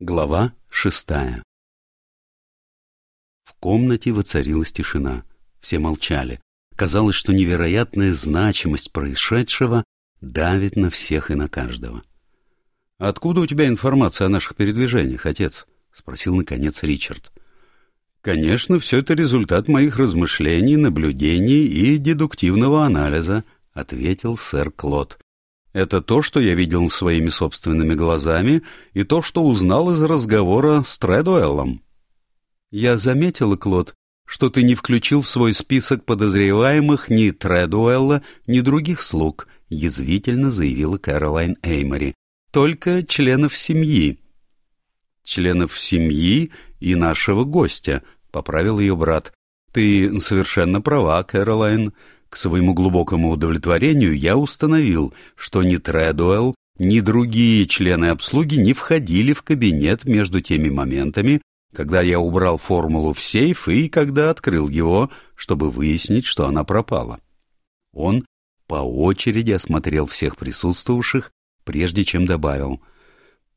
Глава шестая В комнате воцарилась тишина. Все молчали. Казалось, что невероятная значимость происшедшего давит на всех и на каждого. — Откуда у тебя информация о наших передвижениях, отец? — спросил, наконец, Ричард. — Конечно, все это результат моих размышлений, наблюдений и дедуктивного анализа, — ответил сэр Клод. Это то, что я видел своими собственными глазами, и то, что узнал из разговора с Тредуэллом. Я заметила, Клод, что ты не включил в свой список подозреваемых ни Тредуэлла, ни других слуг, язвительно заявила Кэролайн Эймори. Только членов семьи. Членов семьи и нашего гостя, поправил ее брат. Ты совершенно права, Кэролайн. К своему глубокому удовлетворению я установил, что ни Тредуэлл, ни другие члены обслуги не входили в кабинет между теми моментами, когда я убрал формулу в сейф и когда открыл его, чтобы выяснить, что она пропала. Он по очереди осмотрел всех присутствовавших, прежде чем добавил.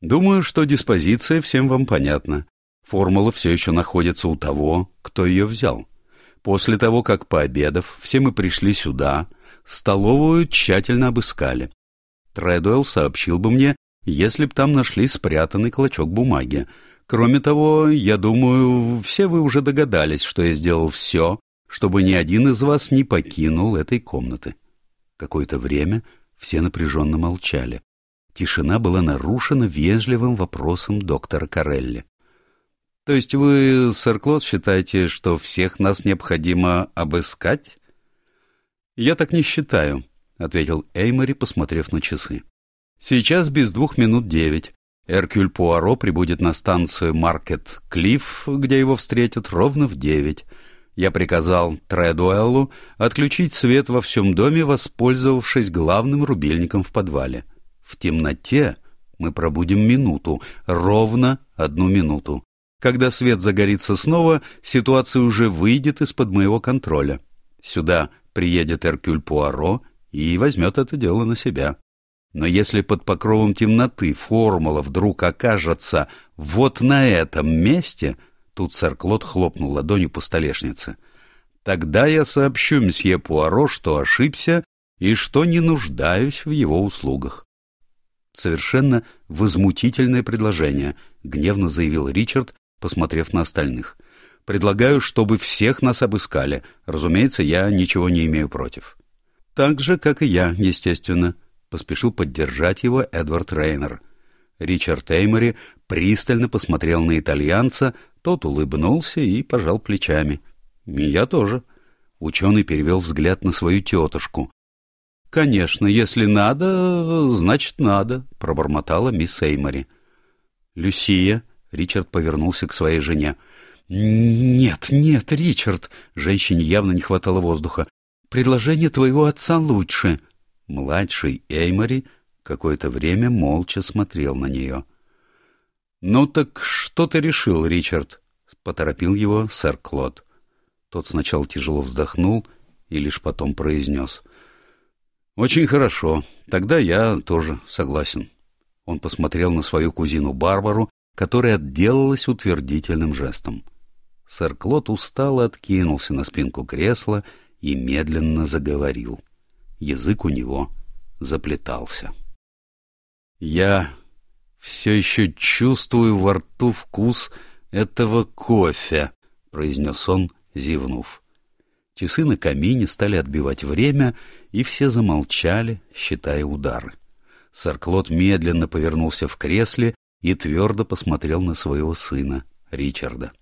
«Думаю, что диспозиция всем вам понятна. Формула все еще находится у того, кто ее взял». После того, как пообедав, все мы пришли сюда, столовую тщательно обыскали. Тредуэлл сообщил бы мне, если б там нашли спрятанный клочок бумаги. Кроме того, я думаю, все вы уже догадались, что я сделал все, чтобы ни один из вас не покинул этой комнаты. Какое-то время все напряженно молчали. Тишина была нарушена вежливым вопросом доктора Карелли. — То есть вы, сэр Клод, считаете, что всех нас необходимо обыскать? — Я так не считаю, — ответил Эймори, посмотрев на часы. — Сейчас без двух минут девять. Эркюль Пуаро прибудет на станцию Маркет Клифф, где его встретят ровно в девять. Я приказал Тредуэллу отключить свет во всем доме, воспользовавшись главным рубильником в подвале. В темноте мы пробудем минуту, ровно одну минуту. Когда свет загорится снова, ситуация уже выйдет из-под моего контроля. Сюда приедет Эркюль Пуаро и возьмет это дело на себя. Но если под покровом темноты формула вдруг окажется вот на этом месте, тут сэр Клод хлопнул ладонью по столешнице, тогда я сообщу мсье Пуаро, что ошибся и что не нуждаюсь в его услугах. Совершенно возмутительное предложение, гневно заявил Ричард, посмотрев на остальных. «Предлагаю, чтобы всех нас обыскали. Разумеется, я ничего не имею против». «Так же, как и я, естественно», — поспешил поддержать его Эдвард Рейнер. Ричард Эймори пристально посмотрел на итальянца, тот улыбнулся и пожал плечами. «И я тоже». Ученый перевел взгляд на свою тетушку. «Конечно, если надо, значит надо», — пробормотала мисс Эймори. «Люсия», Ричард повернулся к своей жене. «Нет, нет, Ричард!» Женщине явно не хватало воздуха. «Предложение твоего отца лучше». Младший Эймори какое-то время молча смотрел на нее. «Ну так что ты решил, Ричард?» — поторопил его сэр Клод. Тот сначала тяжело вздохнул и лишь потом произнес. «Очень хорошо. Тогда я тоже согласен». Он посмотрел на свою кузину Барбару которая отделалась утвердительным жестом. Сэр Клод устало откинулся на спинку кресла и медленно заговорил. Язык у него заплетался. «Я все еще чувствую во рту вкус этого кофе», — произнес он, зевнув. Часы на камине стали отбивать время, и все замолчали, считая удары. Сэр Клод медленно повернулся в кресле и твердо посмотрел на своего сына, Ричарда.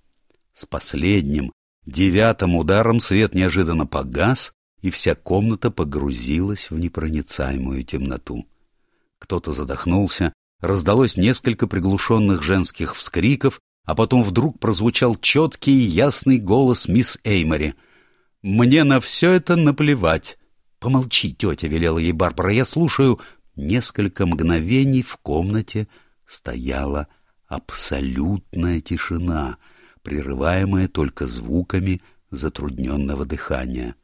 С последним, девятым ударом свет неожиданно погас, и вся комната погрузилась в непроницаемую темноту. Кто-то задохнулся, раздалось несколько приглушенных женских вскриков, а потом вдруг прозвучал четкий и ясный голос мисс Эймори. «Мне на все это наплевать!» «Помолчи, тетя», — велела ей Барбара, — «я слушаю». Несколько мгновений в комнате стояла абсолютная тишина, прерываемая только звуками затрудненного дыхания.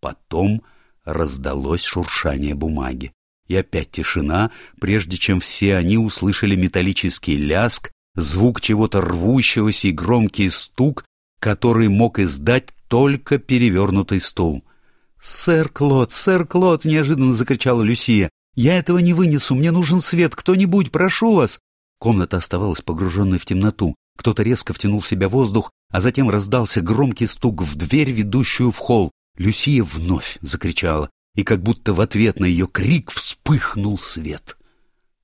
Потом раздалось шуршание бумаги. И опять тишина, прежде чем все они услышали металлический ляск звук чего-то рвущегося и громкий стук, который мог издать только перевернутый стул. «Сэр Клод, сэр Клод!» — неожиданно закричала Люсия. «Я этого не вынесу, мне нужен свет, кто-нибудь, прошу вас!» Комната оставалась погруженной в темноту. Кто-то резко втянул в себя воздух, а затем раздался громкий стук в дверь, ведущую в холл. Люсия вновь закричала, и как будто в ответ на ее крик вспыхнул свет.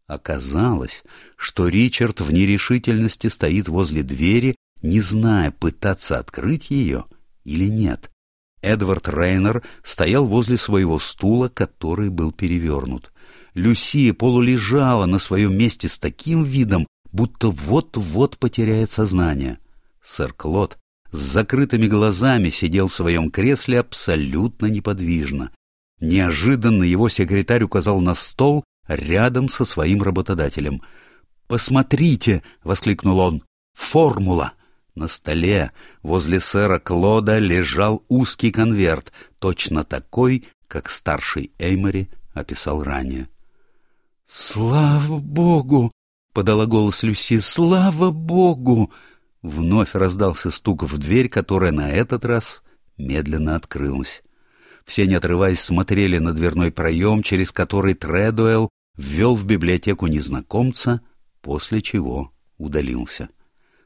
Оказалось, что Ричард в нерешительности стоит возле двери, не зная, пытаться открыть ее или нет. Эдвард Рейнер стоял возле своего стула, который был перевернут. Люсия полулежала на своем месте с таким видом, будто вот-вот потеряет сознание. Сэр Клод с закрытыми глазами сидел в своем кресле абсолютно неподвижно. Неожиданно его секретарь указал на стол рядом со своим работодателем. «Посмотрите!» — воскликнул он. «Формула!» На столе возле сэра Клода лежал узкий конверт, точно такой, как старший Эймори описал ранее. «Слава богу!» — подала голос Люси. «Слава богу!» Вновь раздался стук в дверь, которая на этот раз медленно открылась. Все, не отрываясь, смотрели на дверной проем, через который Тредуэлл ввел в библиотеку незнакомца, после чего удалился.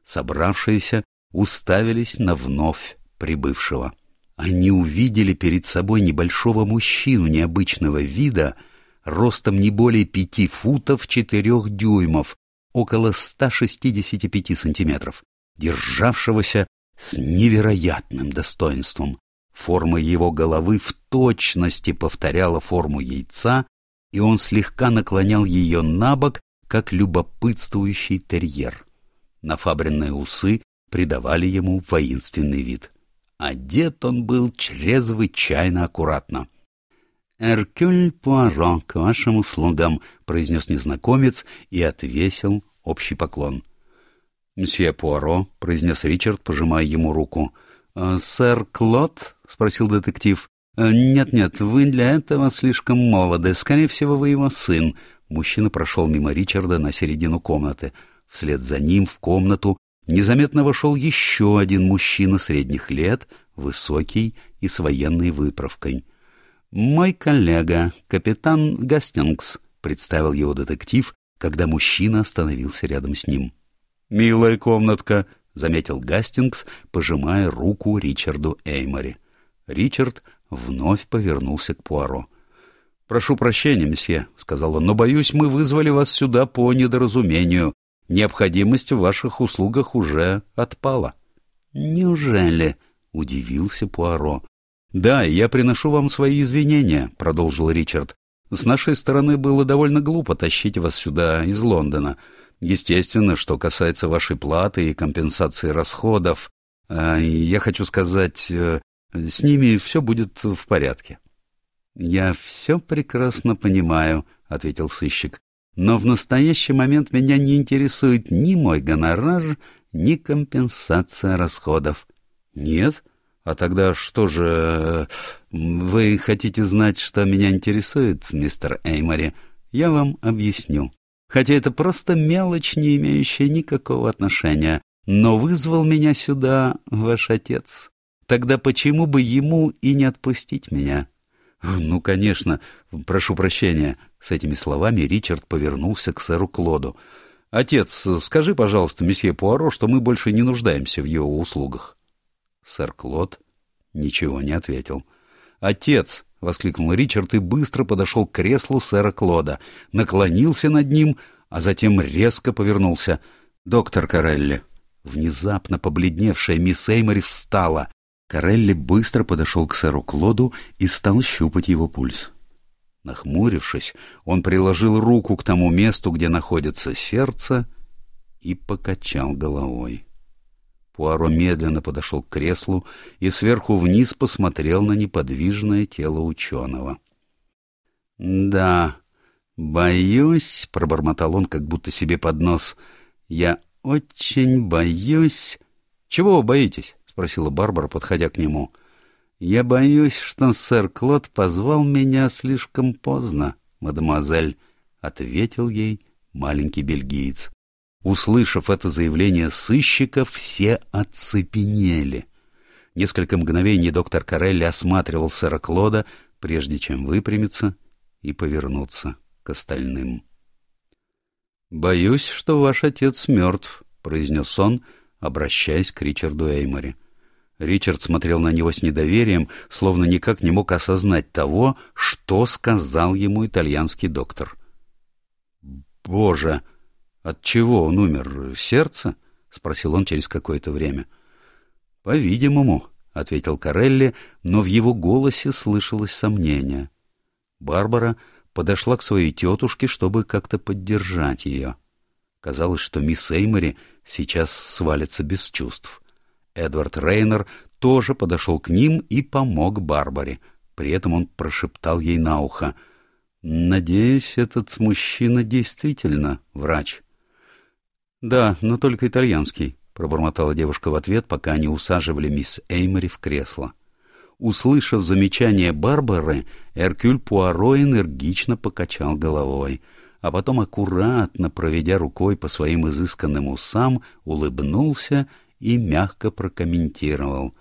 Собравшиеся уставились на вновь прибывшего. Они увидели перед собой небольшого мужчину необычного вида, ростом не более пяти футов четырех дюймов, около 165 сантиметров, державшегося с невероятным достоинством. Форма его головы в точности повторяла форму яйца, и он слегка наклонял ее на бок, как любопытствующий терьер. Нафабренные усы придавали ему воинственный вид. Одет он был чрезвычайно аккуратно. «Эркюль Пуаро, к вашим услугам», — произнес незнакомец и отвесил общий поклон. «Мсье Пуаро», — произнес Ричард, пожимая ему руку. «Э, «Сэр Клод?» — спросил детектив. «Э, «Нет-нет, вы для этого слишком молоды. Скорее всего, вы его сын». Мужчина прошел мимо Ричарда на середину комнаты. Вслед за ним в комнату незаметно вошел еще один мужчина средних лет, высокий и с военной выправкой. «Мой коллега, капитан Гастингс», — представил его детектив, когда мужчина остановился рядом с ним. «Милая комнатка», — заметил Гастингс, пожимая руку Ричарду Эймори. Ричард вновь повернулся к Пуаро. «Прошу прощения, месье», — сказал он, — «но, боюсь, мы вызвали вас сюда по недоразумению. Необходимость в ваших услугах уже отпала». «Неужели?» — удивился Пуаро. «Да, я приношу вам свои извинения», — продолжил Ричард. «С нашей стороны было довольно глупо тащить вас сюда из Лондона. Естественно, что касается вашей платы и компенсации расходов, э, я хочу сказать, э, с ними все будет в порядке. — Я все прекрасно понимаю, — ответил сыщик, — но в настоящий момент меня не интересует ни мой гонорар, ни компенсация расходов. — Нет? А тогда что же... Вы хотите знать, что меня интересует, мистер Эймори? Я вам объясню хотя это просто мелочь, не имеющая никакого отношения. Но вызвал меня сюда ваш отец. Тогда почему бы ему и не отпустить меня? Ну, конечно, прошу прощения. С этими словами Ричард повернулся к сэру Клоду. Отец, скажи, пожалуйста, месье Пуаро, что мы больше не нуждаемся в его услугах. Сэр Клод ничего не ответил. Отец, — воскликнул Ричард и быстро подошел к креслу сэра Клода, наклонился над ним, а затем резко повернулся. «Доктор Карелли». Внезапно побледневшая мисс Эймори встала. Карелли быстро подошел к сэру Клоду и стал щупать его пульс. Нахмурившись, он приложил руку к тому месту, где находится сердце, и покачал головой. Пуаро медленно подошел к креслу и сверху вниз посмотрел на неподвижное тело ученого. — Да, боюсь, — пробормотал он, как будто себе под нос, — я очень боюсь... — Чего вы боитесь? — спросила Барбара, подходя к нему. — Я боюсь, что сэр Клод позвал меня слишком поздно, мадемуазель, — ответил ей маленький бельгиец. Услышав это заявление сыщика, все оцепенели. Несколько мгновений доктор Карелли осматривал сэра Клода, прежде чем выпрямиться и повернуться к остальным. «Боюсь, что ваш отец мертв», — произнес он, обращаясь к Ричарду Эймори. Ричард смотрел на него с недоверием, словно никак не мог осознать того, что сказал ему итальянский доктор. «Боже!» От чего он умер? Сердце? спросил он через какое-то время. По-видимому, ответил Карелли, но в его голосе слышалось сомнение. Барбара подошла к своей тетушке, чтобы как-то поддержать ее. Казалось, что мисс Эймори сейчас свалится без чувств. Эдвард Рейнер тоже подошел к ним и помог Барбаре. При этом он прошептал ей на ухо. «Надеюсь, этот мужчина действительно врач». «Да, но только итальянский», — пробормотала девушка в ответ, пока они усаживали мисс Эймори в кресло. Услышав замечание Барбары, Эркюль Пуаро энергично покачал головой, а потом, аккуратно проведя рукой по своим изысканным усам, улыбнулся и мягко прокомментировал.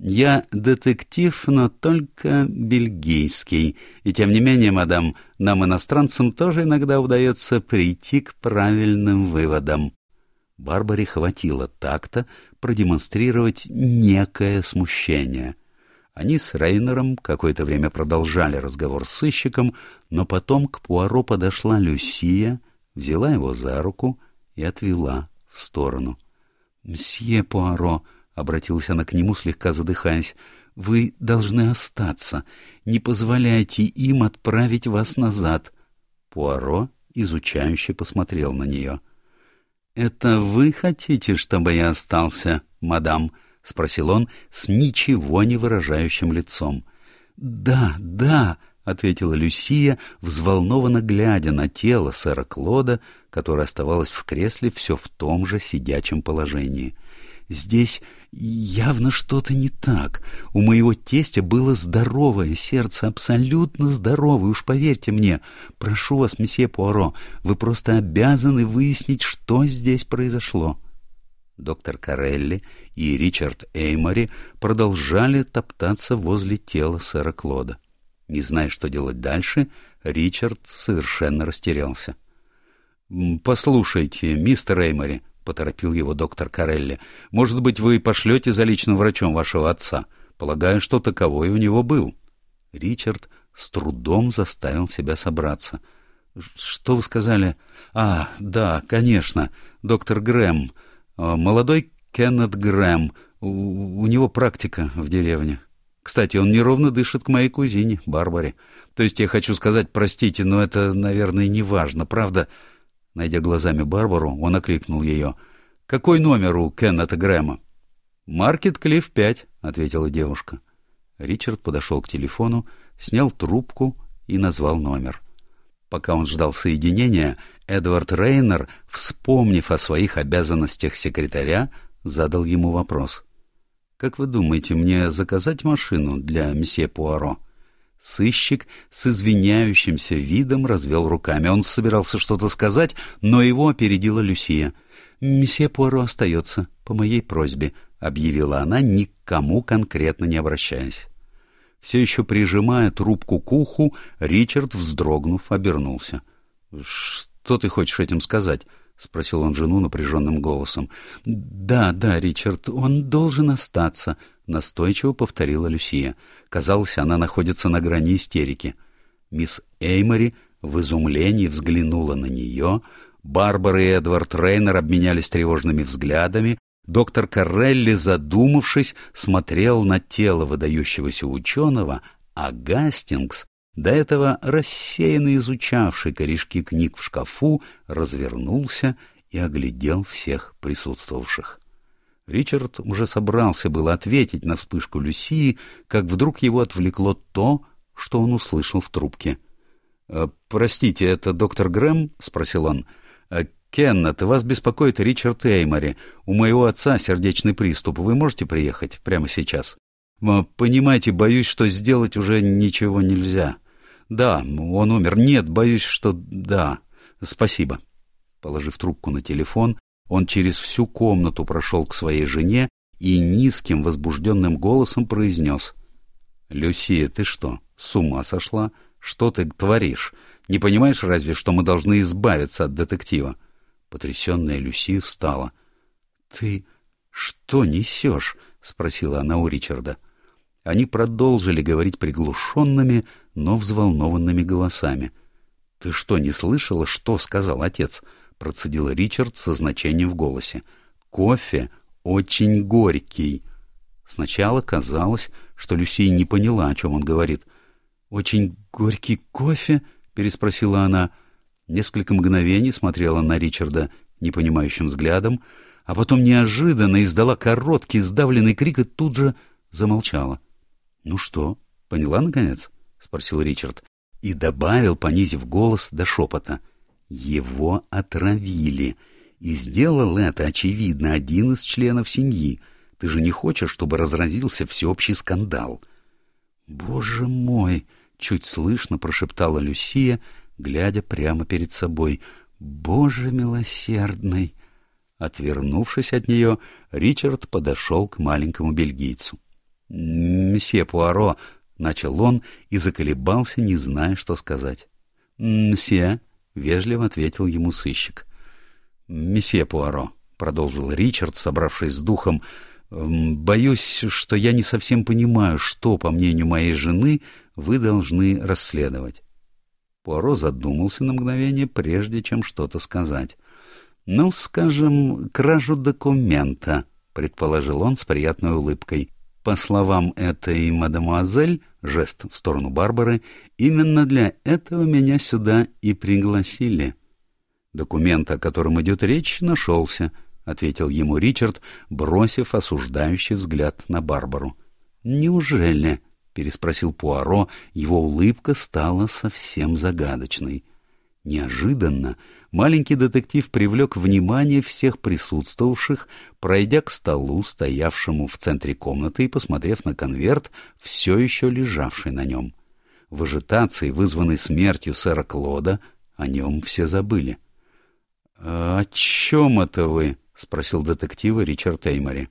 «Я детектив, но только бельгийский, и тем не менее, мадам, нам, иностранцам, тоже иногда удается прийти к правильным выводам». Барбаре хватило такта продемонстрировать некое смущение. Они с Рейнером какое-то время продолжали разговор с сыщиком, но потом к Пуаро подошла Люсия, взяла его за руку и отвела в сторону. — Мсье Пуаро, — обратилась она к нему, слегка задыхаясь, — вы должны остаться. Не позволяйте им отправить вас назад. Пуаро изучающе посмотрел на нее. — «Это вы хотите, чтобы я остался, мадам?» — спросил он с ничего не выражающим лицом. «Да, да», — ответила Люсия, взволнованно глядя на тело сэра Клода, которое оставалось в кресле все в том же сидячем положении. «Здесь Явно что-то не так. У моего тестя было здоровое сердце, абсолютно здоровое, уж поверьте мне. Прошу вас, месье Пуаро, вы просто обязаны выяснить, что здесь произошло. Доктор Карелли и Ричард Эймори продолжали топтаться возле тела сэра Клода. Не зная, что делать дальше, Ричард совершенно растерялся. — Послушайте, мистер Эймори, — поторопил его доктор Карелли. — Может быть, вы пошлете за личным врачом вашего отца? Полагаю, что таковой у него был. Ричард с трудом заставил себя собраться. — Что вы сказали? — А, да, конечно, доктор Грэм. А, молодой Кеннет Грэм. У, у него практика в деревне. Кстати, он неровно дышит к моей кузине, Барбаре. То есть я хочу сказать, простите, но это, наверное, не важно, правда? — Найдя глазами Барбару, он окликнул ее. «Какой номер у Кеннета Грэма?» «Маркет Клифф 5», — ответила девушка. Ричард подошел к телефону, снял трубку и назвал номер. Пока он ждал соединения, Эдвард Рейнер, вспомнив о своих обязанностях секретаря, задал ему вопрос. «Как вы думаете, мне заказать машину для месье Пуаро?» Сыщик с извиняющимся видом развел руками. Он собирался что-то сказать, но его опередила Люсия. «Месье Пуаро остается, по моей просьбе», — объявила она, никому конкретно не обращаясь. Все еще прижимая трубку к уху, Ричард, вздрогнув, обернулся. «Что ты хочешь этим сказать?» — спросил он жену напряженным голосом. «Да, да, Ричард, он должен остаться», настойчиво повторила Люсия. Казалось, она находится на грани истерики. Мисс Эймори в изумлении взглянула на нее, Барбара и Эдвард Рейнер обменялись тревожными взглядами, доктор Карелли, задумавшись, смотрел на тело выдающегося ученого, а Гастингс, до этого рассеянно изучавший корешки книг в шкафу, развернулся и оглядел всех присутствовавших. Ричард уже собрался было ответить на вспышку Люсии, как вдруг его отвлекло то, что он услышал в трубке. «Э, «Простите, это доктор Грэм?» — спросил он. «Э, «Кеннет, вас беспокоит Ричард Эймори. У моего отца сердечный приступ. Вы можете приехать прямо сейчас?» «Понимаете, боюсь, что сделать уже ничего нельзя. Да, он умер. Нет, боюсь, что да. Спасибо». Положив трубку на телефон, он через всю комнату прошел к своей жене и низким возбужденным голосом произнес. — Люсия, ты что, с ума сошла? Что ты творишь? Не понимаешь разве, что мы должны избавиться от детектива? Потрясенная Люсия встала. — Ты что несешь? — спросила она у Ричарда. Они продолжили говорить приглушенными, но взволнованными голосами. — Ты что, не слышала, что сказал отец? — процедил Ричард со значением в голосе. — Кофе очень горький. Сначала казалось, что Люсия не поняла, о чем он говорит. — Очень горький кофе? — переспросила она. Несколько мгновений смотрела на Ричарда непонимающим взглядом, а потом неожиданно издала короткий сдавленный крик и тут же замолчала. — Ну что, поняла, наконец? — спросил Ричард и добавил, понизив голос до шепота. — Его отравили. И сделал это, очевидно, один из членов семьи. Ты же не хочешь, чтобы разразился всеобщий скандал? — Боже мой! — чуть слышно прошептала Люсия, глядя прямо перед собой. — Боже милосердный! Отвернувшись от нее, Ричард подошел к маленькому бельгийцу. — Мсье Пуаро, — начал он и заколебался, не зная, что сказать. — Мсье, — вежливо ответил ему сыщик. — Месье Пуаро, — продолжил Ричард, собравшись с духом, — боюсь, что я не совсем понимаю, что, по мнению моей жены, вы должны расследовать. Пуаро задумался на мгновение, прежде чем что-то сказать. — Ну, скажем, кражу документа, — предположил он с приятной улыбкой. По словам этой мадемуазель, жест в сторону Барбары, именно для этого меня сюда и пригласили. — Документ, о котором идет речь, нашелся, — ответил ему Ричард, бросив осуждающий взгляд на Барбару. — Неужели? — переспросил Пуаро, его улыбка стала совсем загадочной. Неожиданно маленький детектив привлек внимание всех присутствовавших, пройдя к столу, стоявшему в центре комнаты, и посмотрев на конверт, все еще лежавший на нем. В ажитации, вызванной смертью сэра Клода, о нем все забыли. — О чем это вы? — спросил детектива Ричард Эймори.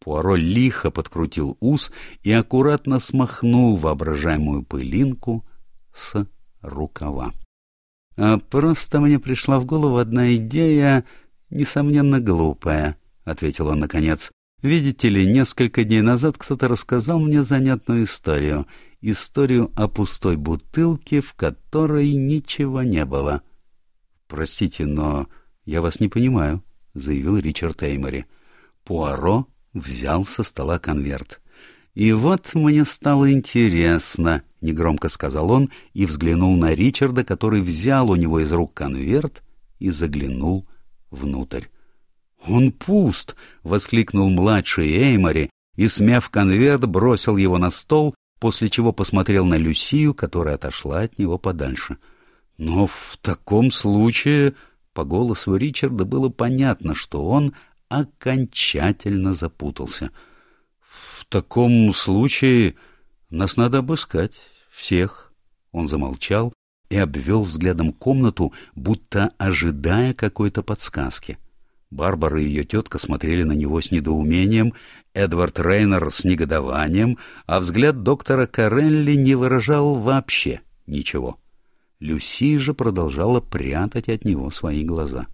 Пуаро лихо подкрутил ус и аккуратно смахнул воображаемую пылинку с рукава. А просто мне пришла в голову одна идея, несомненно, глупая, — ответил он наконец. Видите ли, несколько дней назад кто-то рассказал мне занятную историю. Историю о пустой бутылке, в которой ничего не было. — Простите, но я вас не понимаю, — заявил Ричард Эймори. Пуаро взял со стола конверт. «И вот мне стало интересно», — негромко сказал он и взглянул на Ричарда, который взял у него из рук конверт и заглянул внутрь. «Он пуст!» — воскликнул младший Эймори и, смяв конверт, бросил его на стол, после чего посмотрел на Люсию, которая отошла от него подальше. «Но в таком случае...» По голосу Ричарда было понятно, что он окончательно запутался. «В таком случае нас надо обыскать. Всех». Он замолчал и обвел взглядом комнату, будто ожидая какой-то подсказки. Барбара и ее тетка смотрели на него с недоумением, Эдвард Рейнер с негодованием, а взгляд доктора Карелли не выражал вообще ничего. Люси же продолжала прятать от него свои глаза.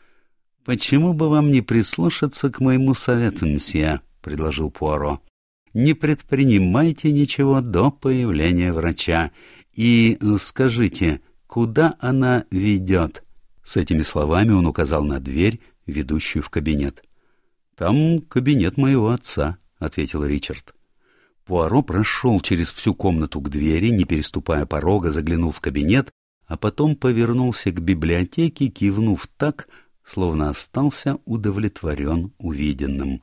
— Почему бы вам не прислушаться к моему совету, мсье? — предложил Пуаро. — Не предпринимайте ничего до появления врача. И скажите, куда она ведет? С этими словами он указал на дверь, ведущую в кабинет. — Там кабинет моего отца, — ответил Ричард. Пуаро прошел через всю комнату к двери, не переступая порога, заглянул в кабинет, а потом повернулся к библиотеке, кивнув так, словно остался удовлетворен увиденным.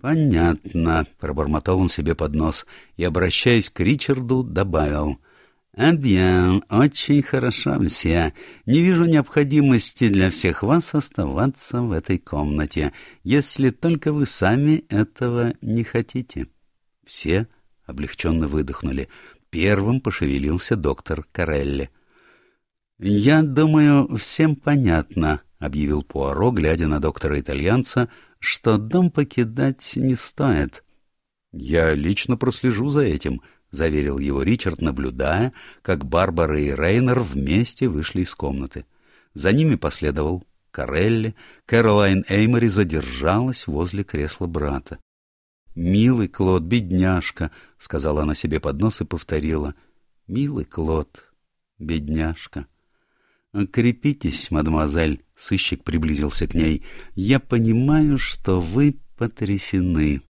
«Понятно», — пробормотал он себе под нос и, обращаясь к Ричарду, добавил. «Абьян, очень хорошо, мсье. Не вижу необходимости для всех вас оставаться в этой комнате, если только вы сами этого не хотите». Все облегченно выдохнули. Первым пошевелился доктор Карелли. «Я думаю, всем понятно», — объявил Пуаро, глядя на доктора-итальянца, — что дом покидать не стоит. — Я лично прослежу за этим, — заверил его Ричард, наблюдая, как Барбара и Рейнер вместе вышли из комнаты. За ними последовал Карелли. Кэролайн Эймори задержалась возле кресла брата. — Милый Клод, бедняжка, — сказала она себе под нос и повторила. — Милый Клод, бедняжка. — Крепитесь, мадемуазель, — сыщик приблизился к ней. — Я понимаю, что вы потрясены.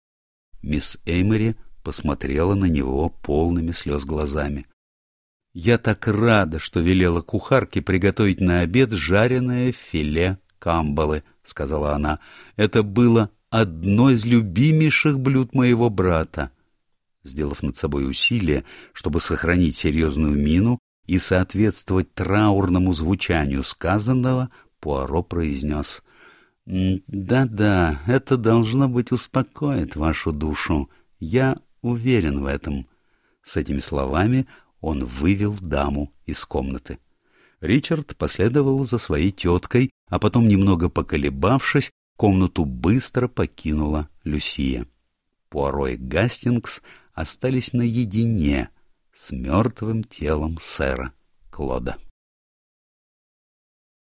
Мисс Эймори посмотрела на него полными слез глазами. — Я так рада, что велела кухарке приготовить на обед жареное филе камбалы, — сказала она. — Это было одно из любимейших блюд моего брата. Сделав над собой усилие, чтобы сохранить серьезную мину, и соответствовать траурному звучанию сказанного, Пуаро произнес «Да-да, это должно быть успокоит вашу душу. Я уверен в этом». С этими словами он вывел даму из комнаты. Ричард последовал за своей теткой, а потом, немного поколебавшись, комнату быстро покинула Люсия. Пуаро и Гастингс остались наедине — с мертвым телом сэра Клода.